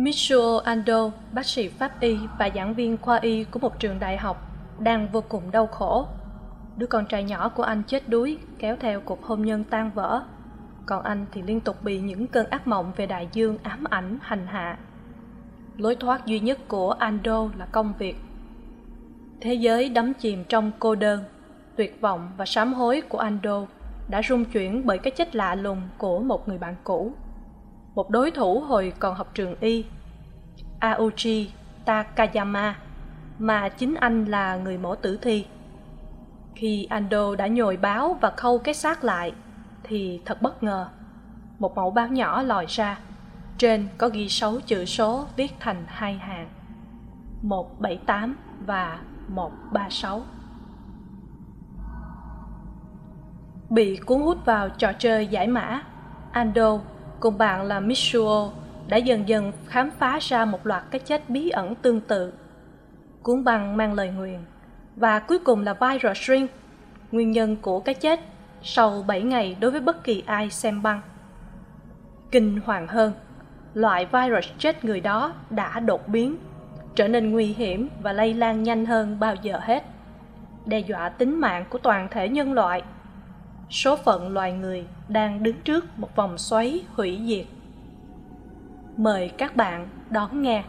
Michio Ando, bác sĩ pháp y và giảng viên khoa y của một trường đại học, đang vô cùng đau khổ. Đứa con trai nhỏ của anh chết đuối, kéo theo cuộc hôn nhân tan vỡ. Còn anh thì liên tục bị những cơn ác mộng về đại dương ám ảnh hành hạ. Lối thoát duy nhất của Ando là công việc. Thế giới đắm chìm trong cô đơn, tuyệt vọng và sám hối của Ando đã rung chuyển bởi cái chết lạ lùng của một người bạn cũ một đối thủ hồi còn học trường y aoji takayama, mà chính anh là người mổ tử thi. Khi ando đã nhồi báo và khâu cái xác lại, thì thật bất ngờ, một mẫu báo nhỏ lòi ra, trên có ghi sáu chữ số viết thành hai hàng, một bảy tám và một ba sáu. Bị cuốn hút vào trò chơi giải mã, ando cùng bạn là Mitsuo đã dần dần khám phá ra một loạt cái chết bí ẩn tương tự. Cuốn băng mang lời nguyền và cuối cùng là virus ring, nguyên nhân của cái chết sau bảy ngày đối với bất kỳ ai xem băng. Kinh hoàng hơn, loại virus chết người đó đã đột biến, trở nên nguy hiểm và lây lan nhanh hơn bao giờ hết, đe dọa tính mạng của toàn thể nhân loại số phận loài người đang đứng trước một vòng xoáy hủy diệt. Mời các bạn đón nghe.